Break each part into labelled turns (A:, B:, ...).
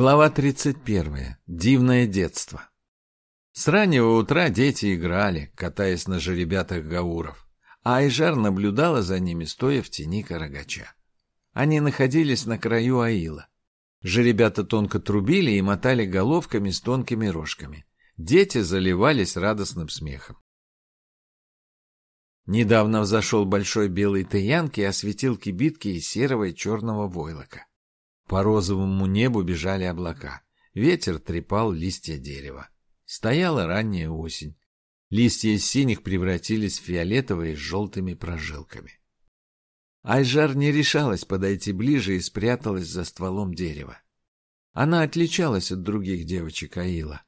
A: Глава 31. Дивное детство. С раннего утра дети играли, катаясь на жеребятах гауров, а Айжар наблюдала за ними, стоя в тени карагача. Они находились на краю аила. Жеребята тонко трубили и мотали головками с тонкими рожками. Дети заливались радостным смехом. Недавно взошел большой белый тыянки и осветил кибитки из серого и черного войлока. По розовому небу бежали облака. Ветер трепал листья дерева. Стояла ранняя осень. Листья из синих превратились в фиолетовые с желтыми прожилками. Айжар не решалась подойти ближе и спряталась за стволом дерева. Она отличалась от других девочек Аила.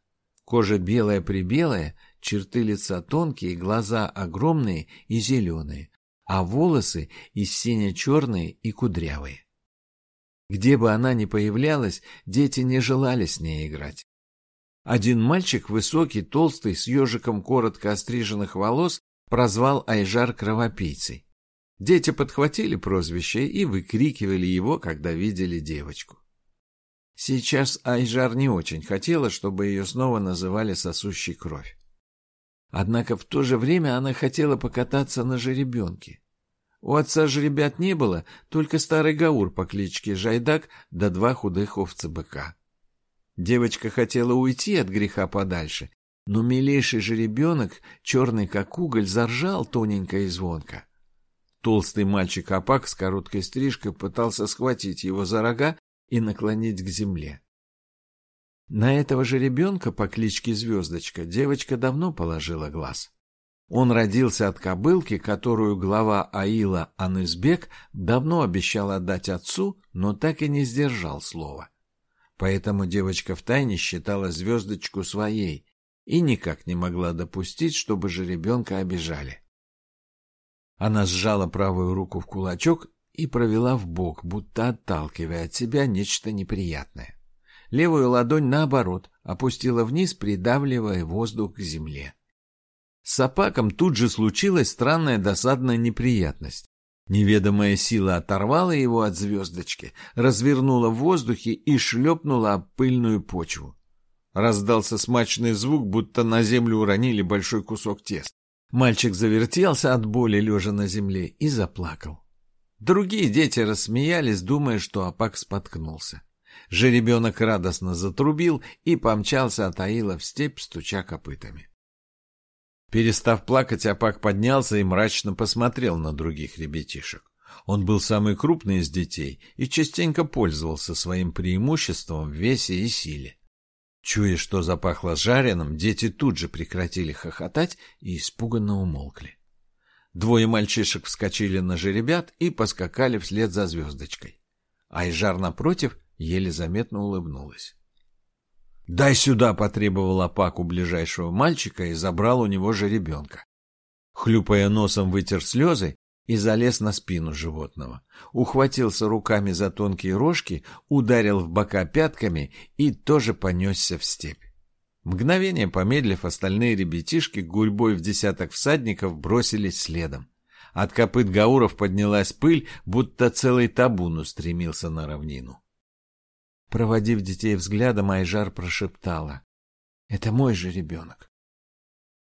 A: Кожа белая-прибелая, черты лица тонкие, глаза огромные и зеленые, а волосы и сине-черные и кудрявые. Где бы она ни появлялась, дети не желали с ней играть. Один мальчик, высокий, толстый, с ежиком коротко остриженных волос, прозвал Айжар кровопийцей. Дети подхватили прозвище и выкрикивали его, когда видели девочку. Сейчас Айжар не очень хотела, чтобы ее снова называли сосущей кровь. Однако в то же время она хотела покататься на жеребенке. У отца же ребят не было, только старый Гаур по кличке Жайдак да два худых овца-быка. Девочка хотела уйти от греха подальше, но милейший же ребенок, черный как уголь, заржал тоненько и звонко. Толстый мальчик Апак с короткой стрижкой пытался схватить его за рога и наклонить к земле. На этого же ребенка по кличке Звездочка девочка давно положила глаз. Он родился от кобылки, которую глава Аила Анызбек давно обещал отдать отцу, но так и не сдержал слова. Поэтому девочка втайне считала звездочку своей и никак не могла допустить, чтобы же ребенка обижали. Она сжала правую руку в кулачок и провела в бок, будто отталкивая от себя нечто неприятное. Левую ладонь, наоборот, опустила вниз, придавливая воздух к земле. С Апаком тут же случилась странная досадная неприятность. Неведомая сила оторвала его от звездочки, развернула в воздухе и шлепнула об пыльную почву. Раздался смачный звук, будто на землю уронили большой кусок теста. Мальчик завертелся от боли, лежа на земле, и заплакал. Другие дети рассмеялись, думая, что Апак споткнулся. Жеребенок радостно затрубил и помчался от Аила в степь, стуча копытами. Перестав плакать, Апак поднялся и мрачно посмотрел на других ребятишек. Он был самый крупный из детей и частенько пользовался своим преимуществом в весе и силе. Чуя, что запахло жареным, дети тут же прекратили хохотать и испуганно умолкли. Двое мальчишек вскочили на жеребят и поскакали вслед за звездочкой. Айжар, напротив, еле заметно улыбнулась. «Дай сюда!» — потребовал Апак ближайшего мальчика и забрал у него же ребенка. Хлюпая носом, вытер слезы и залез на спину животного. Ухватился руками за тонкие рожки, ударил в бока пятками и тоже понесся в степь. Мгновение помедлив, остальные ребятишки гурьбой в десяток всадников бросились следом. От копыт гауров поднялась пыль, будто целый табун устремился на равнину. Проводив детей взглядом, Айжар прошептала. «Это мой же ребенок».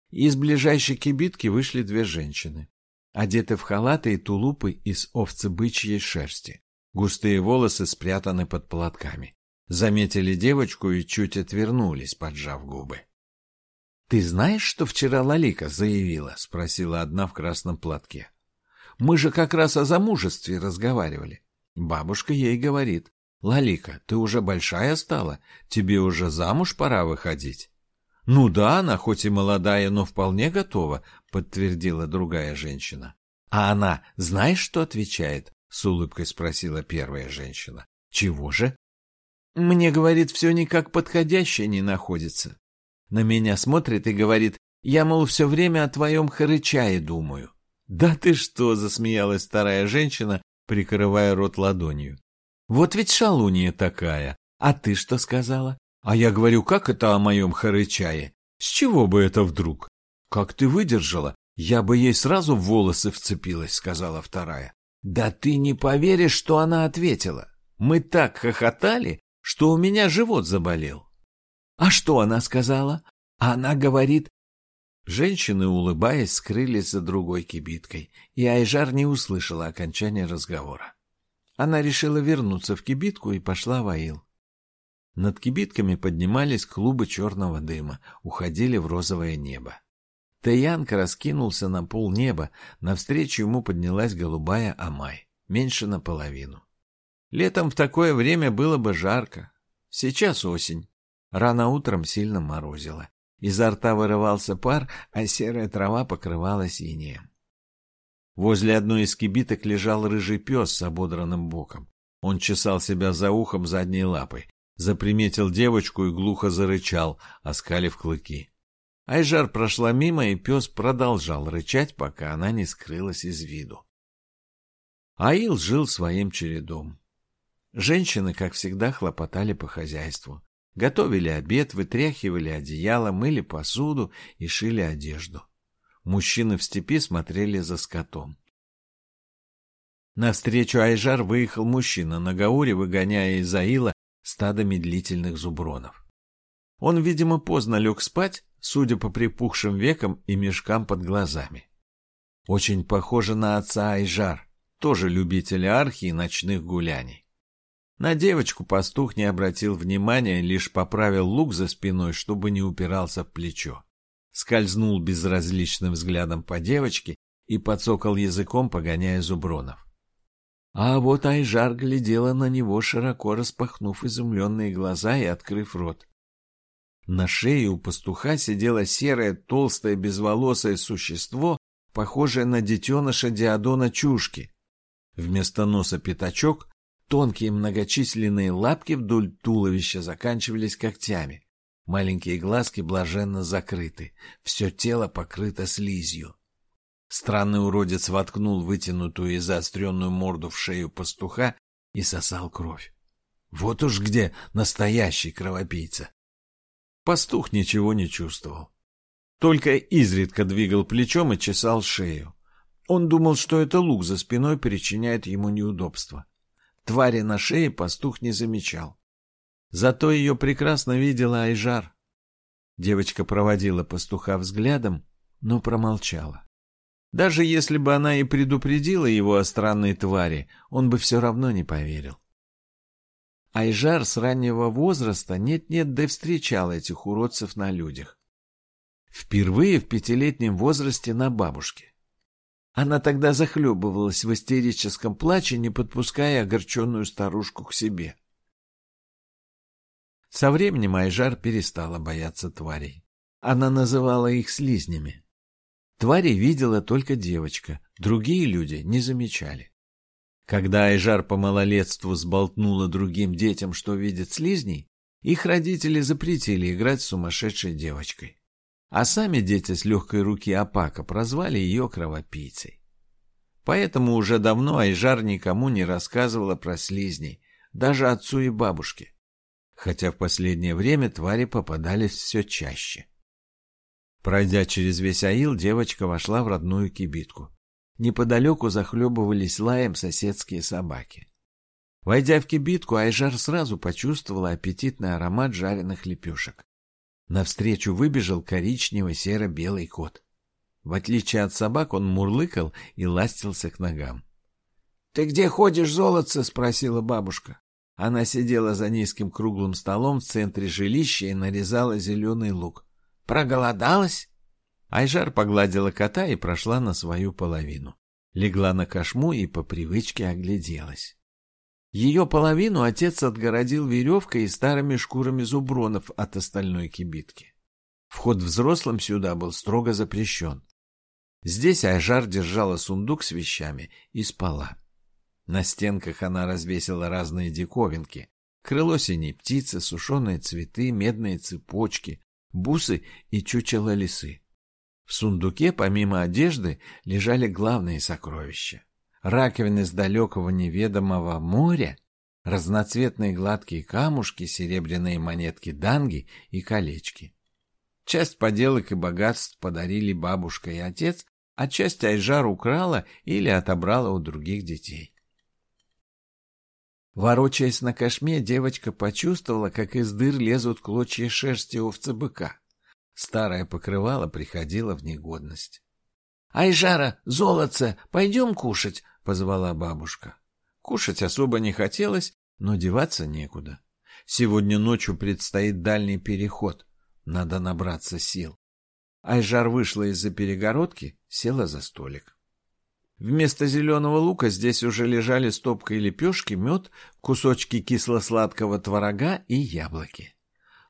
A: Из ближайшей кибитки вышли две женщины, одеты в халаты и тулупы из овцебычьей шерсти. Густые волосы спрятаны под платками. Заметили девочку и чуть отвернулись, поджав губы. «Ты знаешь, что вчера Лалика заявила?» — спросила одна в красном платке. «Мы же как раз о замужестве разговаривали. Бабушка ей говорит, «Лалика, ты уже большая стала? Тебе уже замуж пора выходить?» «Ну да, она хоть и молодая, но вполне готова», — подтвердила другая женщина. «А она знаешь, что отвечает?» — с улыбкой спросила первая женщина. «Чего же?» «Мне, говорит, все никак подходящее не находится. На меня смотрит и говорит, я, мол, все время о твоем харычае думаю». «Да ты что!» — засмеялась вторая женщина, прикрывая рот ладонью. Вот ведь шалунья такая. А ты что сказала? А я говорю, как это о моем харычае? С чего бы это вдруг? Как ты выдержала? Я бы ей сразу в волосы вцепилась, сказала вторая. Да ты не поверишь, что она ответила. Мы так хохотали, что у меня живот заболел. А что она сказала? Она говорит... Женщины, улыбаясь, скрылись за другой кибиткой, и Айжар не услышала окончания разговора. Она решила вернуться в кибитку и пошла в Аил. Над кибитками поднимались клубы черного дыма, уходили в розовое небо. Таянка раскинулся на пол неба, навстречу ему поднялась голубая Амай, меньше наполовину. Летом в такое время было бы жарко. Сейчас осень. Рано утром сильно морозило. Изо рта вырывался пар, а серая трава покрывалась инеем. Возле одной из кибиток лежал рыжий пес с ободранным боком. Он чесал себя за ухом задней лапой, заприметил девочку и глухо зарычал, оскалив клыки. Айжар прошла мимо, и пес продолжал рычать, пока она не скрылась из виду. Аил жил своим чередом. Женщины, как всегда, хлопотали по хозяйству. Готовили обед, вытряхивали одеяло, мыли посуду и шили одежду. Мужчины в степи смотрели за скотом. Навстречу Айжар выехал мужчина на Гауре, выгоняя из Аила стадо медлительных зубронов. Он, видимо, поздно лег спать, судя по припухшим векам и мешкам под глазами. Очень похоже на отца Айжар, тоже любителя архи и ночных гуляний. На девочку пастух не обратил внимания, лишь поправил лук за спиной, чтобы не упирался в плечо. Скользнул безразличным взглядом по девочке и подсокал языком, погоняя зубронов. А вот Айжар глядела на него, широко распахнув изумленные глаза и открыв рот. На шее у пастуха сидело серое, толстое, безволосое существо, похожее на детеныша Диадона Чушки. Вместо носа пятачок, тонкие многочисленные лапки вдоль туловища заканчивались когтями. Маленькие глазки блаженно закрыты, все тело покрыто слизью. Странный уродец воткнул вытянутую и заостренную морду в шею пастуха и сосал кровь. Вот уж где настоящий кровопийца. Пастух ничего не чувствовал. Только изредка двигал плечом и чесал шею. Он думал, что это лук за спиной причиняет ему неудобства. Твари на шее пастух не замечал. Зато ее прекрасно видела Айжар. Девочка проводила пастуха взглядом, но промолчала. Даже если бы она и предупредила его о странной твари, он бы все равно не поверил. Айжар с раннего возраста нет-нет да встречал этих уродцев на людях. Впервые в пятилетнем возрасте на бабушке. Она тогда захлебывалась в истерическом плаче, не подпуская огорченную старушку к себе. Со временем Айжар перестала бояться тварей. Она называла их слизнями. Твари видела только девочка, другие люди не замечали. Когда Айжар по малолетству сболтнула другим детям, что видит слизней, их родители запретили играть с сумасшедшей девочкой. А сами дети с легкой руки Апака прозвали ее кровопийцей. Поэтому уже давно Айжар никому не рассказывала про слизней, даже отцу и бабушке. Хотя в последнее время твари попадались все чаще. Пройдя через весь аил, девочка вошла в родную кибитку. Неподалеку захлебывались лаем соседские собаки. Войдя в кибитку, Айжар сразу почувствовала аппетитный аромат жареных лепешек. Навстречу выбежал коричнево-серо-белый кот. В отличие от собак, он мурлыкал и ластился к ногам. — Ты где ходишь, золотце? — спросила бабушка. Она сидела за низким круглым столом в центре жилища и нарезала зеленый лук. Проголодалась? Айжар погладила кота и прошла на свою половину. Легла на кошму и по привычке огляделась. Ее половину отец отгородил веревкой и старыми шкурами зубронов от остальной кибитки. Вход взрослым сюда был строго запрещен. Здесь Айжар держала сундук с вещами и спала. На стенках она развесила разные диковинки. Крыло синей птицы, сушеные цветы, медные цепочки, бусы и чучело лисы. В сундуке, помимо одежды, лежали главные сокровища. Раковины с далекого неведомого моря, разноцветные гладкие камушки, серебряные монетки данги и колечки. Часть поделок и богатств подарили бабушка и отец, а часть Айжар украла или отобрала у других детей. Ворочаясь на кошме, девочка почувствовала, как из дыр лезут клочья шерсти овцы-быка. Старое покрывало приходило в негодность. — Айжара, золотце, пойдем кушать, — позвала бабушка. Кушать особо не хотелось, но деваться некуда. Сегодня ночью предстоит дальний переход. Надо набраться сил. Айжар вышла из-за перегородки, села за столик. Вместо зеленого лука здесь уже лежали стопкой лепешки, мед, кусочки кисло-сладкого творога и яблоки.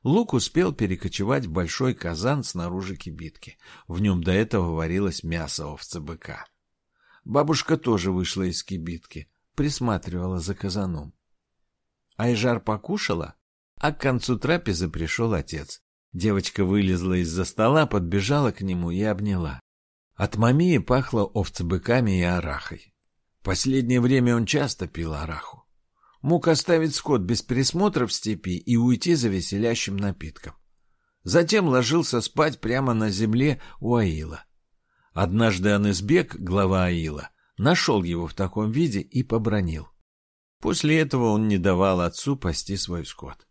A: Лук успел перекочевать в большой казан снаружи кибитки. В нем до этого варилось мясо овца-быка. Бабушка тоже вышла из кибитки, присматривала за казаном. Айжар покушала, а к концу трапезы пришел отец. Девочка вылезла из-за стола, подбежала к нему и обняла. От мамии пахло овцебыками и арахой. Последнее время он часто пил араху. Мог оставить скот без присмотра в степи и уйти за веселящим напитком. Затем ложился спать прямо на земле у Аила. Однажды Анысбек, глава Аила, нашел его в таком виде и побронил. После этого он не давал отцу пасти свой скот.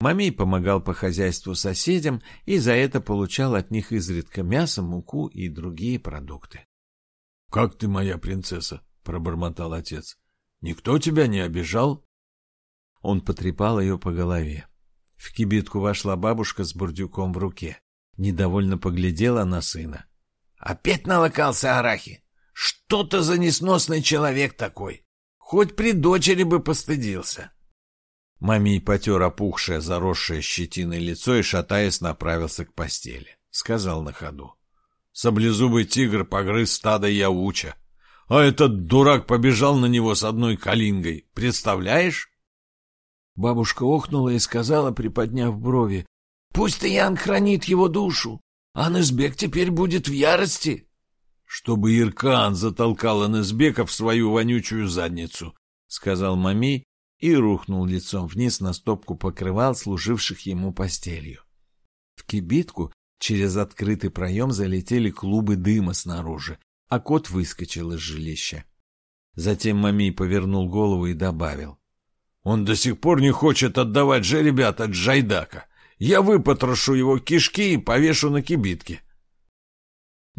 A: Мамей помогал по хозяйству соседям и за это получал от них изредка мясо, муку и другие продукты. — Как ты моя принцесса? — пробормотал отец. — Никто тебя не обижал? Он потрепал ее по голове. В кибитку вошла бабушка с бурдюком в руке. Недовольно поглядела на сына. — Опять налокался арахи? Что ты за несносный человек такой? Хоть при дочери бы постыдился. — Мамий потер опухшее, заросшее щетиной лицо и, шатаясь, направился к постели. Сказал на ходу. Саблезубый тигр погрыз стадо яуча. А этот дурак побежал на него с одной калингой. Представляешь? Бабушка охнула и сказала, приподняв брови. Пусть Ян хранит его душу. Анысбек теперь будет в ярости. Чтобы Иркан затолкал Анысбека в свою вонючую задницу, сказал Мамей и рухнул лицом вниз на стопку покрывал, служивших ему постелью. В кибитку через открытый проем залетели клубы дыма снаружи, а кот выскочил из жилища. Затем Мамий повернул голову и добавил. «Он до сих пор не хочет отдавать же ребят от Джайдака. Я выпотрошу его кишки и повешу на кибитке».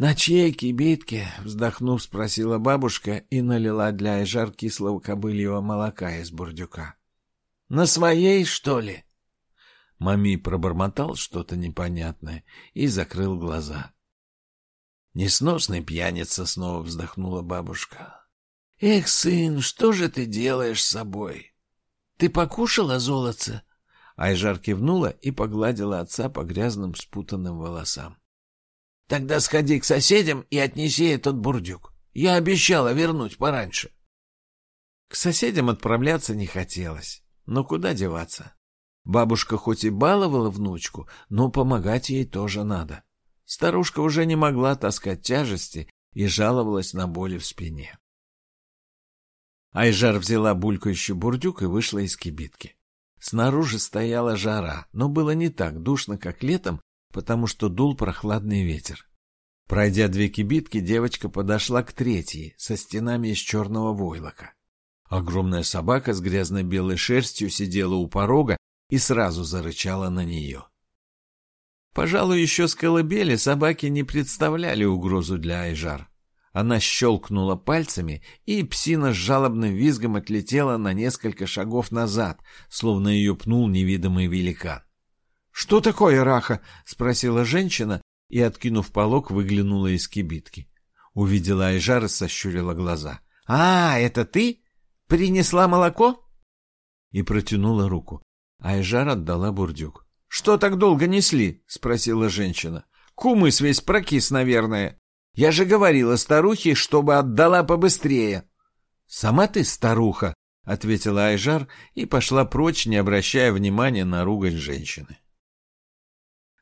A: «На чьей кибитке?» — вздохнув, спросила бабушка и налила для Айжар кислого кобыльего молока из бурдюка. «На своей, что ли?» Мами пробормотал что-то непонятное и закрыл глаза. «Несносный пьяница!» — снова вздохнула бабушка. «Эх, сын, что же ты делаешь с собой? Ты покушала золотце?» Айжар кивнула и погладила отца по грязным спутанным волосам. Тогда сходи к соседям и отнеси этот бурдюк. Я обещала вернуть пораньше. К соседям отправляться не хотелось. Но куда деваться? Бабушка хоть и баловала внучку, но помогать ей тоже надо. Старушка уже не могла таскать тяжести и жаловалась на боли в спине. Айжар взяла булькающий бурдюк и вышла из кибитки. Снаружи стояла жара, но было не так душно, как летом, потому что дул прохладный ветер. Пройдя две кибитки, девочка подошла к третьей, со стенами из черного войлока. Огромная собака с грязной белой шерстью сидела у порога и сразу зарычала на нее. Пожалуй, еще с колыбели собаки не представляли угрозу для Айжар. Она щелкнула пальцами, и псина с жалобным визгом отлетела на несколько шагов назад, словно ее пнул невидимый великан. «Что такое, Раха?» — спросила женщина и, откинув полог, выглянула из кибитки. Увидела Айжар и сощурила глаза. «А, это ты? Принесла молоко?» И протянула руку. Айжар отдала бурдюк. «Что так долго несли?» — спросила женщина. «Кумыс весь прокис, наверное. Я же говорила старухе, чтобы отдала побыстрее». «Сама ты старуха», — ответила Айжар и пошла прочь, не обращая внимания на ругань женщины.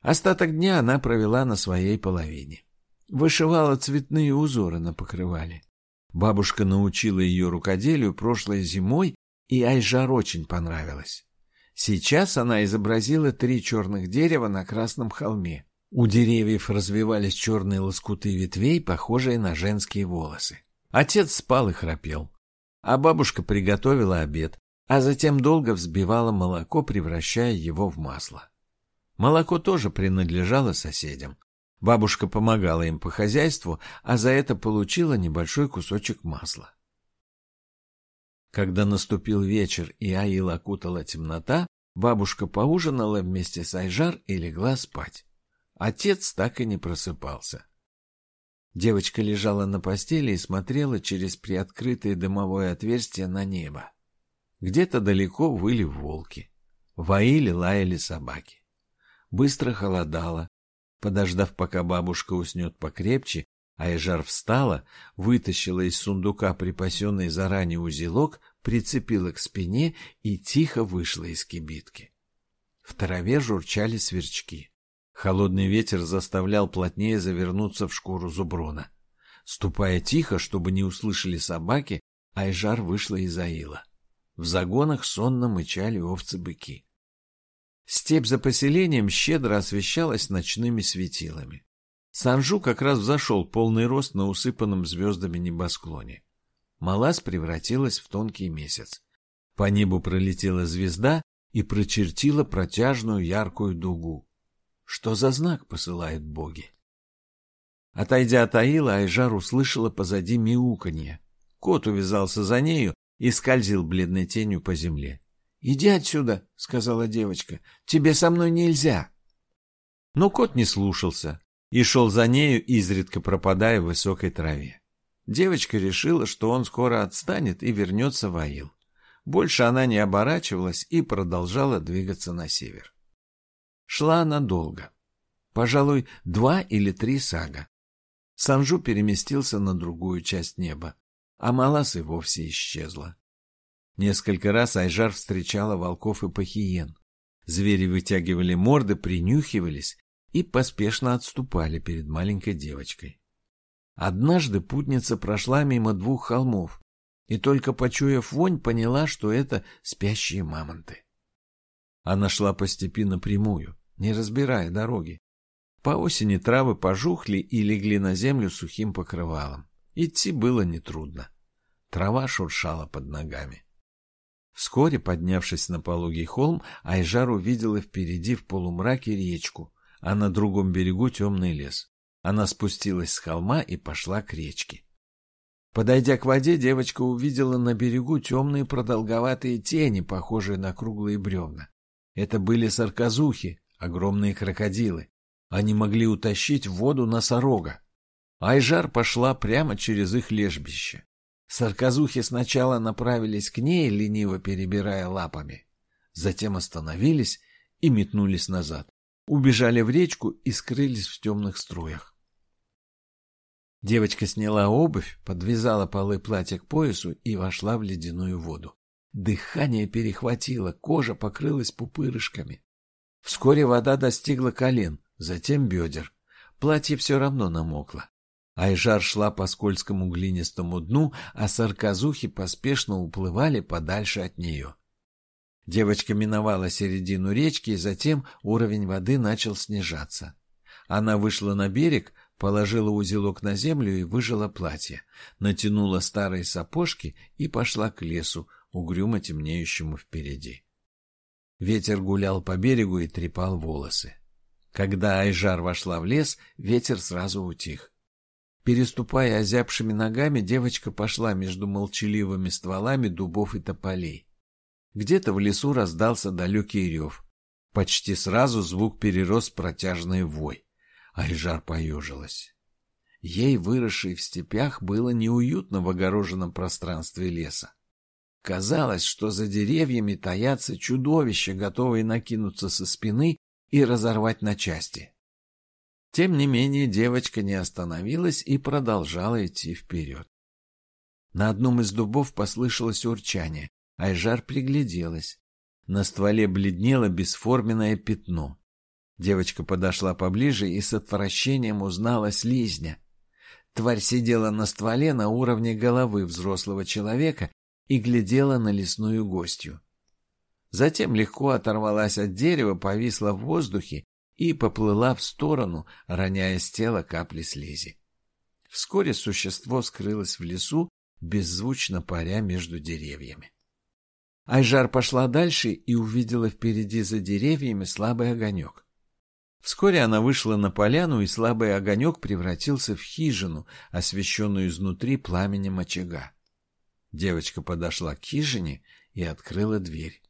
A: Остаток дня она провела на своей половине. Вышивала цветные узоры на покрывале. Бабушка научила ее рукоделию прошлой зимой, и Айжар очень понравилось. Сейчас она изобразила три черных дерева на красном холме. У деревьев развивались черные лоскуты ветвей, похожие на женские волосы. Отец спал и храпел. А бабушка приготовила обед, а затем долго взбивала молоко, превращая его в масло. Молоко тоже принадлежало соседям. Бабушка помогала им по хозяйству, а за это получила небольшой кусочек масла. Когда наступил вечер и Аил окутала темнота, бабушка поужинала вместе с Айжар и легла спать. Отец так и не просыпался. Девочка лежала на постели и смотрела через приоткрытое дымовое отверстие на небо. Где-то далеко выли волки. В Аиле лаяли собаки. Быстро холодало. Подождав, пока бабушка уснет покрепче, Айжар встала, вытащила из сундука припасенный заранее узелок, прицепила к спине и тихо вышла из кибитки. В траве журчали сверчки. Холодный ветер заставлял плотнее завернуться в шкуру зуброна. Ступая тихо, чтобы не услышали собаки, Айжар вышла из аила. В загонах сонно мычали овцы-быки. Степь за поселением щедро освещалась ночными светилами. Санжу как раз взошел полный рост на усыпанном звездами небосклоне. Малаз превратилась в тонкий месяц. По небу пролетела звезда и прочертила протяжную яркую дугу. Что за знак посылают боги? Отойдя от Аила, Айжар услышала позади мяуканье. Кот увязался за нею и скользил бледной тенью по земле. — Иди отсюда, — сказала девочка, — тебе со мной нельзя. Но кот не слушался, и шел за нею, изредка пропадая в высокой траве. Девочка решила, что он скоро отстанет и вернется в Аил. Больше она не оборачивалась и продолжала двигаться на север. Шла она долго. Пожалуй, два или три сага. Санжу переместился на другую часть неба, а Малас и вовсе исчезла. Несколько раз Айжар встречала волков и пахиен. Звери вытягивали морды, принюхивались и поспешно отступали перед маленькой девочкой. Однажды путница прошла мимо двух холмов и только почуяв вонь, поняла, что это спящие мамонты. Она шла по степи напрямую, не разбирая дороги. По осени травы пожухли и легли на землю сухим покрывалом. Идти было нетрудно. Трава шуршала под ногами. Вскоре, поднявшись на пологий холм, Айжар увидела впереди в полумраке речку, а на другом берегу темный лес. Она спустилась с холма и пошла к речке. Подойдя к воде, девочка увидела на берегу темные продолговатые тени, похожие на круглые бревна. Это были сарказухи, огромные крокодилы. Они могли утащить в воду носорога. Айжар пошла прямо через их лежбище. Сарказухи сначала направились к ней, лениво перебирая лапами. Затем остановились и метнулись назад убежали в речку и скрылись в темных струях. Девочка сняла обувь, подвязала полы платья к поясу и вошла в ледяную воду. Дыхание перехватило, кожа покрылась пупырышками. Вскоре вода достигла колен, затем бедер. Платье все равно намокло. Айжар шла по скользкому глинистому дну, а сарказухи поспешно уплывали подальше от нее. Девочка миновала середину речки, и затем уровень воды начал снижаться. Она вышла на берег, положила узелок на землю и выжила платье, натянула старые сапожки и пошла к лесу, угрюмо темнеющему впереди. Ветер гулял по берегу и трепал волосы. Когда Айжар вошла в лес, ветер сразу утих. Переступая озябшими ногами, девочка пошла между молчаливыми стволами дубов и тополей. Где-то в лесу раздался далекий рев. Почти сразу звук перерос в протяжный вой. Айжар поежилась. Ей, выросшей в степях, было неуютно в огороженном пространстве леса. Казалось, что за деревьями таятся чудовища, готовые накинуться со спины и разорвать на части. Тем не менее, девочка не остановилась и продолжала идти вперед. На одном из дубов послышалось урчание. Айжар пригляделась. На стволе бледнело бесформенное пятно. Девочка подошла поближе и с отвращением узнала слизня. Тварь сидела на стволе на уровне головы взрослого человека и глядела на лесную гостью. Затем легко оторвалась от дерева, повисла в воздухе и поплыла в сторону, роняя с тела капли слизи. Вскоре существо скрылось в лесу, беззвучно паря между деревьями. Айжар пошла дальше и увидела впереди за деревьями слабый огонек. Вскоре она вышла на поляну, и слабый огонек превратился в хижину, освещенную изнутри пламенем очага. Девочка подошла к хижине и открыла дверь.